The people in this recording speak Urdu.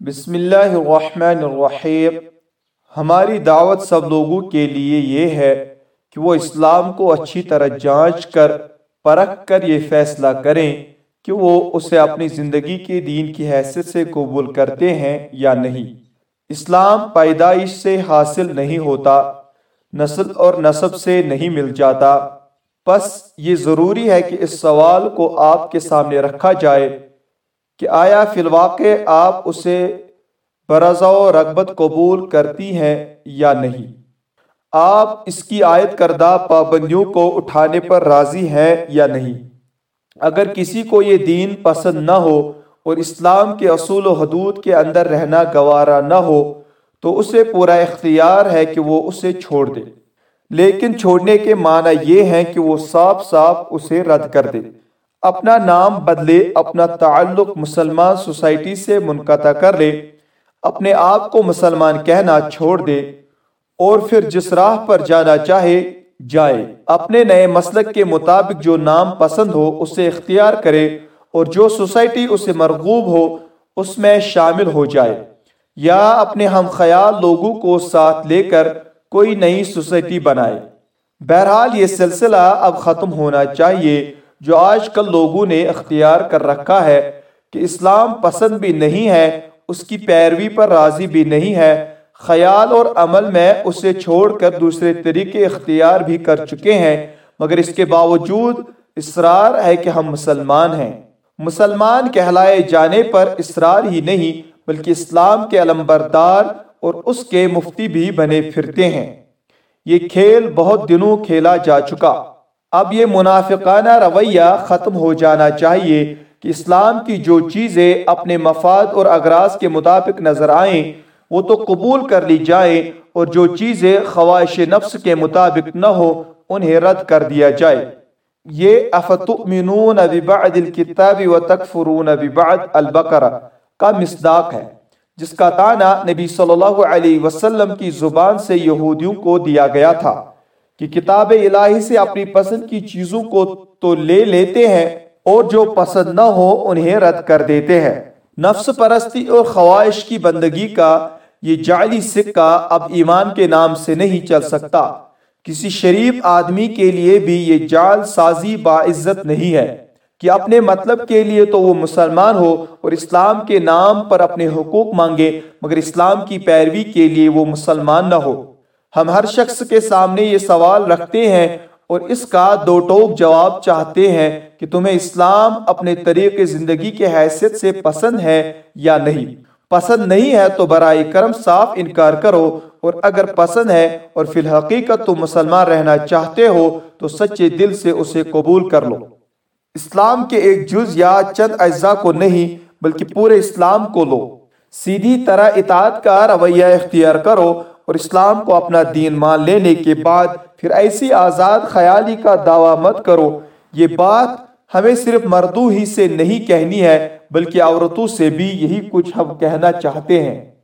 بسم اللہ الرحمن الرحیم۔ ہماری دعوت سب لوگوں کے لیے یہ ہے کہ وہ اسلام کو اچھی طرح جانچ کر، پرکھ کر یہ فیصلہ کریں کہ وہ اسے اپنی زندگی کے دین کی حیثیت سے قبول کرتے ہیں یا نہیں۔ اسلام پیدائش سے حاصل نہیں ہوتا، نسل اور نصب سے نہیں مل جاتا۔ پس یہ ضروری ہے کہ اس سوال کو آپ کے سامنے رکھا جائے کہ آیا فی الواقع آپ اسے برضا و رغبت قبول کرتی ہیں یا نہیں؟ آپ اس کی عائد کردہ پابندیوں کو اٹھانے پر راضی ہیں یا نہیں؟ اگر کسی کو یہ دین پسند نہ ہو اور اسلام کے اصول و حدود کے اندر رہنا گوارا نہ ہو، تو اسے پورا اختیار ہے کہ وہ اسے چھوڑ دے۔ لیکن چھوڑنے کے معنی یہ ہیں کہ وہ صاف صاف اسے رد کر دے۔ اپنا نام بدلے، اپنا تعلق مسلمان سوسائٹی سے منقطع کر لے، اپنے آپ کو مسلمان کہنا چھوڑ دے، اور پھر جس راہ پر جانا چاہے، جائے۔ اپنے نئے مسلک کے مطابق جو نام پسند ہو، اسے اختیار کرے، اور جو سوسائٹی اسے مرغوب ہو، اس میں شامل ہو جائے۔ یا اپنے ہم خیال لوگوں کو ساتھ لے کر کوئی نئی سوسائٹی بنائے۔ بہرحال یہ سلسلہ اب ختم ہونا چاہیے۔ جو آج کل لوگوں نے اختیار کر رکھا ہے کہ اسلام پسند بھی نہیں ہے، اس کی پیروی پر راضی بھی نہیں ہے، خیال اور عمل میں اسے چھوڑ کر دوسرے طریقے اختیار بھی کر چکے ہیں۔ مگر اس کے باوجود اصرار ہے کہ ہم مسلمان ہیں۔ مسلمان کہلائے جانے پر اصرار ہی نہیں، بلکہ اسلام کے علمبردار اور اس کے مفتی بھی بنے پھرتے ہیں۔ یہ کھیل بہت دنوں کھیلا جا چکا۔ اب یہ منافقانہ رویہ ختم ہو جانا چاہیے کہ اسلام کی جو چیزیں اپنے مفاد اور اغراض کے مطابق نظر آئیں، وہ تو قبول کر لی جائیں اور جو چیزیں خواہش نفس کے مطابق نہ ہو، انہیں رد کر دیا جائے۔ یہ افتؤمنون ببعد الكتاب وتکفرون ببعد البقرہ کا مصداق ہے، جس کا تانا نبی صلی اللہ علیہ وسلم کی زبان سے یہودیوں کو دیا گیا تھا۔ کہ کتاب الہی سے اپنی پسند کی چیزوں کو تو لے لیتے ہیں اور جو پسند نہ ہو انہیں رد کر دیتے ہیں۔ نفس پرستی اور خواہش کی بندگی کا یہ جعلی سکہ اب ایمان کے نام سے نہیں چل سکتا۔ کسی شریف آدمی کے لیے بھی یہ جال سازی باعزت نہیں ہے کہ اپنے مطلب کے لیے تو وہ مسلمان ہو اور اسلام کے نام پر اپنے حقوق مانگے، مگر اسلام کی پیروی کے لیے وہ مسلمان نہ ہو۔ ہم ہر شخص کے سامنے یہ سوال رکھتے ہیں اور اس کا دو ٹوک جواب چاہتے ہیں کہ تمہیں اسلام اپنے طریق زندگی کے حیثیت سے پسند ہے یا نہیں۔ پسند نہیں ہے تو برائے کرم صاف انکار کرو اور اگر پسند ہے اور فی الحقیقت تم مسلمان رہنا چاہتے ہو تو سچے دل سے اسے قبول کر لو۔ اسلام کے ایک جز یا چند اجزاء کو نہیں بلکہ پورے اسلام کو لو۔ سیدھی طرح اطاعت کا رویہ اختیار کرو اور اسلام کو اپنا دین مان لینے کے بعد پھر ایسی آزاد خیالی کا دعویٰ مت کرو۔ یہ بات ہمیں صرف مردوں ہی سے نہیں کہنی ہے، بلکہ عورتوں سے بھی یہی کچھ ہم کہنا چاہتے ہیں۔